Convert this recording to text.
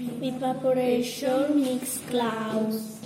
Evaporation makes clouds.